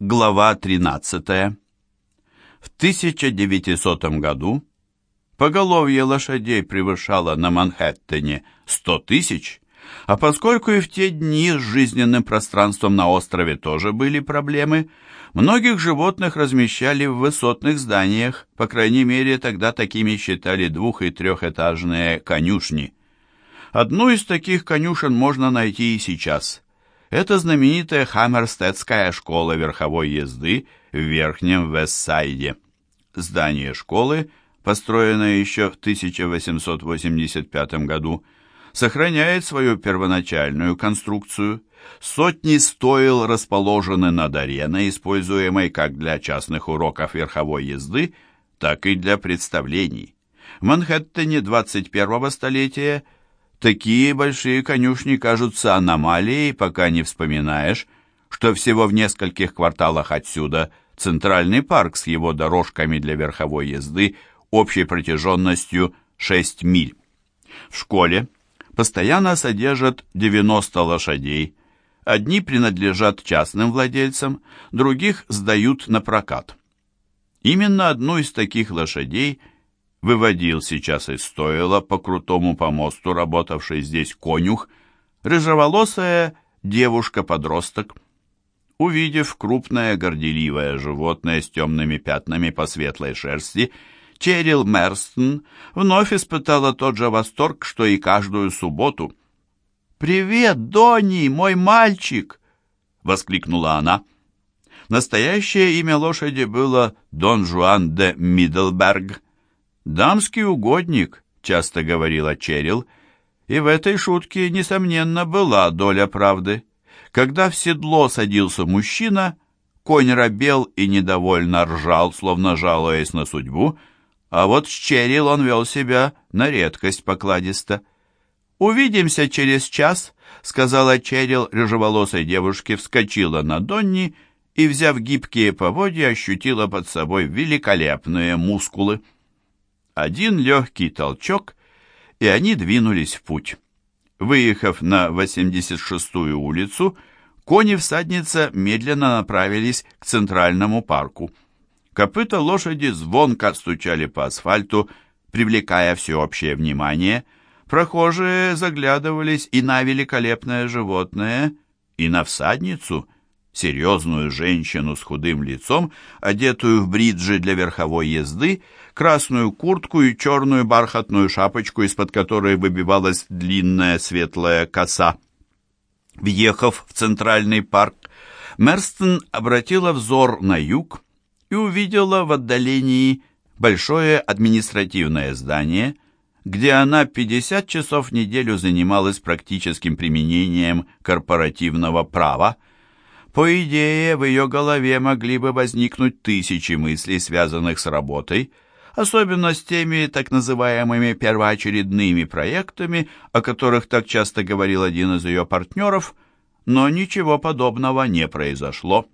Глава 13. В 1900 году поголовье лошадей превышало на Манхэттене 100 тысяч, а поскольку и в те дни с жизненным пространством на острове тоже были проблемы, многих животных размещали в высотных зданиях, по крайней мере тогда такими считали двух- и трехэтажные конюшни. Одну из таких конюшен можно найти и сейчас – это знаменитая Хаммерстедская школа верховой езды в Верхнем Вестсайде. Здание школы, построенное еще в 1885 году, сохраняет свою первоначальную конструкцию. Сотни стоил расположены над ареной, используемой как для частных уроков верховой езды, так и для представлений. В Манхэттене 21 столетия – Такие большие конюшни кажутся аномалией, пока не вспоминаешь, что всего в нескольких кварталах отсюда центральный парк с его дорожками для верховой езды общей протяженностью 6 миль. В школе постоянно содержат 90 лошадей. Одни принадлежат частным владельцам, других сдают на прокат. Именно одну из таких лошадей – выводил сейчас из стойла по крутому помосту, работавший здесь конюх, рыжеволосая девушка-подросток. Увидев крупное горделивое животное с темными пятнами по светлой шерсти, Черил Мерстон вновь испытала тот же восторг, что и каждую субботу. «Привет, Донни, мой мальчик!» — воскликнула она. Настоящее имя лошади было Дон Жуан де Миддлберг — «Дамский угодник», — часто говорила Черил, и в этой шутке, несомненно, была доля правды. Когда в седло садился мужчина, конь робел и недовольно ржал, словно жалуясь на судьбу, а вот с Черил он вел себя на редкость покладисто. «Увидимся через час», — сказала Черил рыжеволосой девушке, вскочила на Донни и, взяв гибкие поводья, ощутила под собой великолепные мускулы. Один легкий толчок, и они двинулись в путь. Выехав на 86-ю улицу, кони-всадница медленно направились к центральному парку. Копыта лошади звонко стучали по асфальту, привлекая всеобщее внимание. Прохожие заглядывались и на великолепное животное, и на всадницу, серьезную женщину с худым лицом, одетую в бриджи для верховой езды, красную куртку и черную бархатную шапочку, из-под которой выбивалась длинная светлая коса. Въехав в центральный парк, Мерстон обратила взор на юг и увидела в отдалении большое административное здание, где она 50 часов в неделю занималась практическим применением корпоративного права. По идее, в ее голове могли бы возникнуть тысячи мыслей, связанных с работой – особенно с теми так называемыми первоочередными проектами, о которых так часто говорил один из ее партнеров, но ничего подобного не произошло.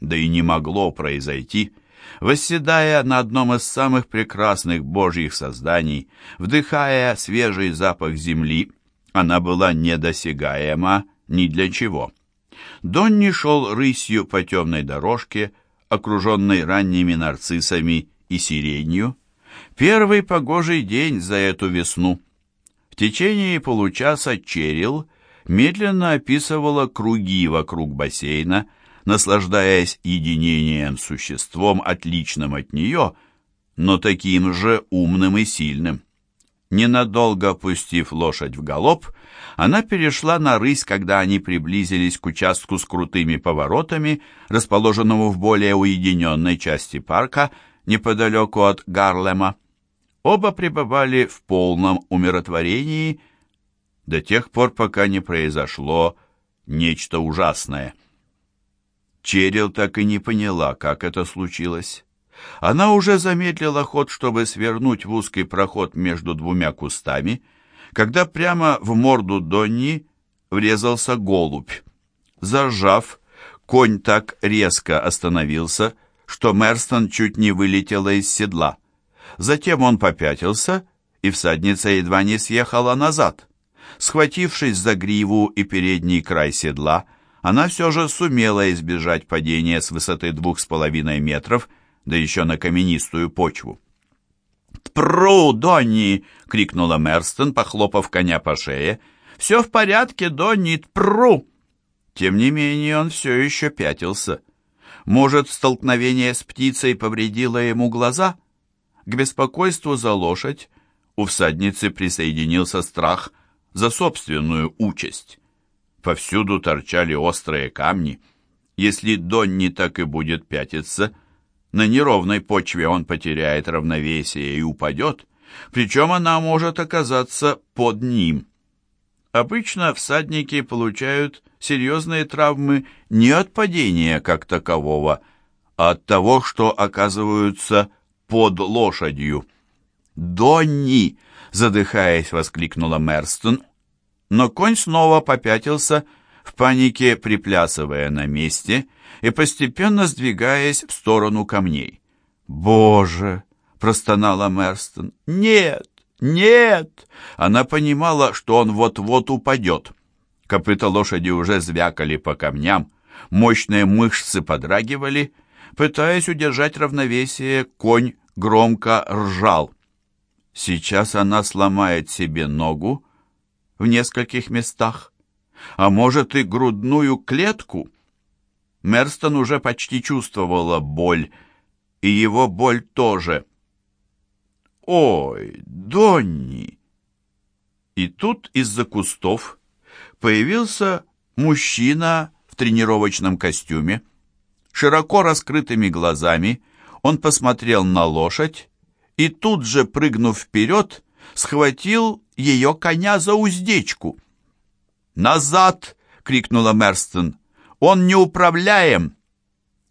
Да и не могло произойти. Восседая на одном из самых прекрасных божьих созданий, вдыхая свежий запах земли, она была недосягаема ни для чего. Донни шел рысью по темной дорожке, окруженной ранними нарциссами и сиренью. Первый погожий день за эту весну. В течение получаса Черил медленно описывала круги вокруг бассейна, наслаждаясь единением существом, отличным от нее, но таким же умным и сильным. Ненадолго опустив лошадь в галоп, она перешла на рысь, когда они приблизились к участку с крутыми поворотами, расположенному в более уединенной части парка, неподалеку от Гарлема. Оба пребывали в полном умиротворении до тех пор, пока не произошло нечто ужасное. Черил так и не поняла, как это случилось. Она уже замедлила ход, чтобы свернуть в узкий проход между двумя кустами, когда прямо в морду Донни врезался голубь. Зажав, конь так резко остановился, что Мерстон чуть не вылетела из седла. Затем он попятился, и всадница едва не съехала назад. Схватившись за гриву и передний край седла, она все же сумела избежать падения с высоты двух с половиной метров, да еще на каменистую почву. «Тпру, Донни!» — крикнула Мерстон, похлопав коня по шее. «Все в порядке, Донни, тпру!» Тем не менее он все еще пятился. Может, столкновение с птицей повредило ему глаза? К беспокойству за лошадь у всадницы присоединился страх за собственную участь. Повсюду торчали острые камни. Если Донни так и будет пятиться, на неровной почве он потеряет равновесие и упадет, причем она может оказаться под ним. Обычно всадники получают серьезные травмы не от падения как такового, а от того, что оказываются под лошадью. «Донни!» — задыхаясь, воскликнула Мерстон, но конь снова попятился, в панике приплясывая на месте и постепенно сдвигаясь в сторону камней. «Боже!» — простонала Мерстон. «Нет! Нет!» Она понимала, что он вот-вот упадет. Копыта лошади уже звякали по камням, мощные мышцы подрагивали. Пытаясь удержать равновесие, конь громко ржал. Сейчас она сломает себе ногу в нескольких местах, а может и грудную клетку. Мерстон уже почти чувствовала боль, и его боль тоже. «Ой, Донни!» И тут из-за кустов появился мужчина в тренировочном костюме. Широко раскрытыми глазами он посмотрел на лошадь и тут же, прыгнув вперед, схватил ее коня за уздечку. «Назад!» — крикнула Мерстон. «Он неуправляем!»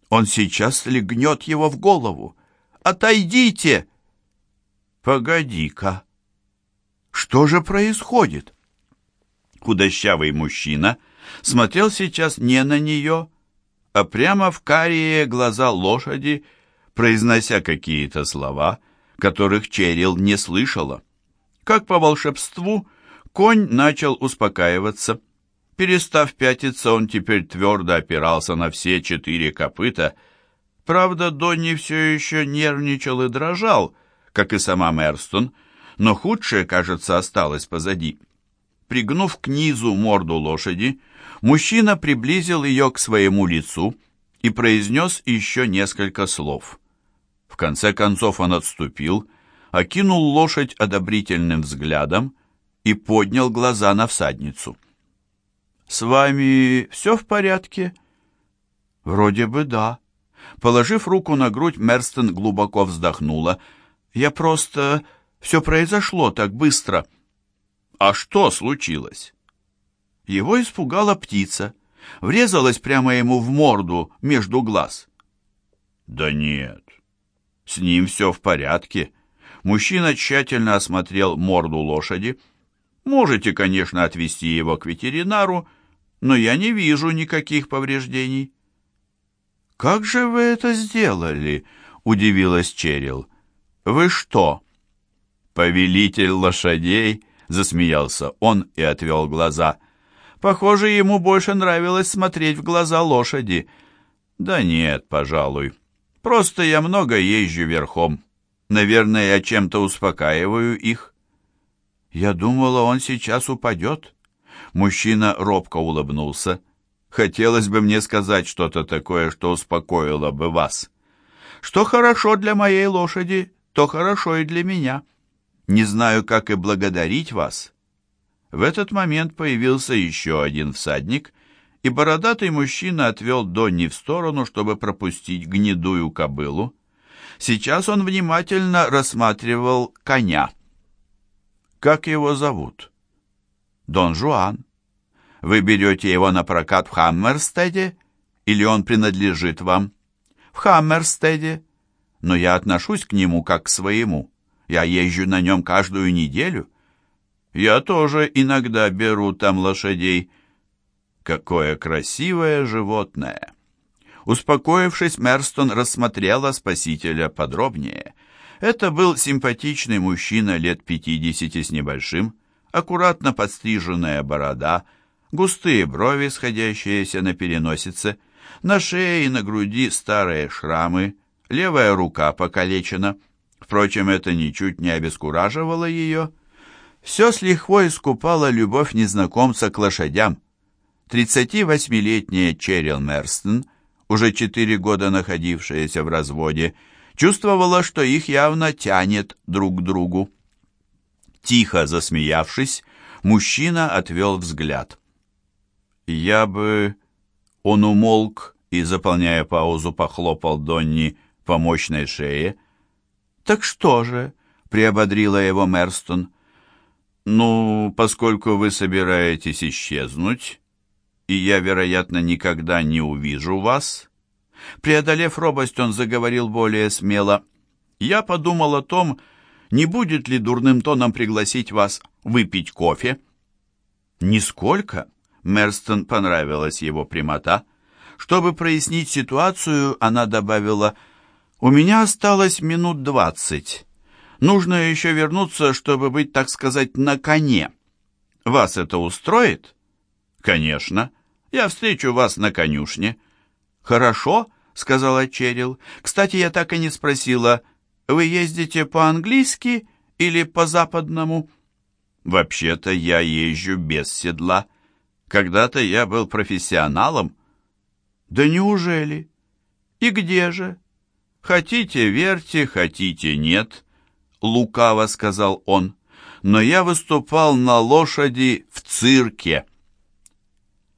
«Он сейчас легнет его в голову! Отойдите!» «Погоди-ка! Что же происходит?» Худощавый мужчина смотрел сейчас не на нее, а прямо в карие глаза лошади, произнося какие-то слова, которых Черил не слышала. Как по волшебству, конь начал успокаиваться. Перестав пятиться, он теперь твердо опирался на все четыре копыта. Правда, Донни все еще нервничал и дрожал, как и сама Мерстон, но худшее, кажется, осталось позади. Пригнув к низу морду лошади, мужчина приблизил ее к своему лицу и произнес еще несколько слов. В конце концов он отступил, окинул лошадь одобрительным взглядом и поднял глаза на всадницу. «С вами все в порядке?» «Вроде бы да». Положив руку на грудь, Мерстон глубоко вздохнула. «Я просто... Все произошло так быстро». А что случилось? Его испугала птица, врезалась прямо ему в морду между глаз. Да нет, с ним все в порядке. Мужчина тщательно осмотрел морду лошади. Можете, конечно, отвезти его к ветеринару, но я не вижу никаких повреждений. «Как же вы это сделали?» — удивилась Черил. «Вы что, повелитель лошадей?» Засмеялся он и отвел глаза. Похоже, ему больше нравилось смотреть в глаза лошади. Да нет, пожалуй. Просто я много езжу верхом. Наверное, я чем-то успокаиваю их. Я думала, он сейчас упадет. Мужчина робко улыбнулся. Хотелось бы мне сказать что-то такое, что успокоило бы вас. Что хорошо для моей лошади, то хорошо и для меня. Не знаю, как и благодарить вас». В этот момент появился еще один всадник, и бородатый мужчина отвел Донни в сторону, чтобы пропустить гнедую кобылу. Сейчас он внимательно рассматривал коня. «Как его зовут?» «Дон Жуан. Вы берете его на прокат в Хаммерстеде, или он принадлежит вам?» «В Хаммерстеде, но я отношусь к нему как к своему». Я езжу на нем каждую неделю. Я тоже иногда беру там лошадей. Какое красивое животное!» Успокоившись, Мерстон рассмотрела спасителя подробнее. Это был симпатичный мужчина лет пятидесяти с небольшим, аккуратно подстриженная борода, густые брови, сходящиеся на переносице, на шее и на груди старые шрамы, левая рука покалечена. Впрочем, это ничуть не обескураживало ее. Все с лихвой искупала любовь незнакомца к лошадям. 38-летняя Черил Мерстон, уже четыре года находившаяся в разводе, чувствовала, что их явно тянет друг к другу. Тихо засмеявшись, мужчина отвел взгляд. «Я бы...» Он умолк и, заполняя паузу, похлопал Донни по мощной шее. «Так что же?» — приободрила его Мерстон. «Ну, поскольку вы собираетесь исчезнуть, и я, вероятно, никогда не увижу вас...» Преодолев робость, он заговорил более смело. «Я подумал о том, не будет ли дурным тоном пригласить вас выпить кофе?» «Нисколько», — Мерстон понравилась его прямота. Чтобы прояснить ситуацию, она добавила, «У меня осталось минут двадцать. Нужно еще вернуться, чтобы быть, так сказать, на коне. Вас это устроит?» «Конечно. Я встречу вас на конюшне». «Хорошо», — сказала Черил. «Кстати, я так и не спросила, вы ездите по-английски или по-западному?» «Вообще-то я езжу без седла. Когда-то я был профессионалом». «Да неужели? И где же?» «Хотите, верьте, хотите, нет», — лукаво сказал он. «Но я выступал на лошади в цирке».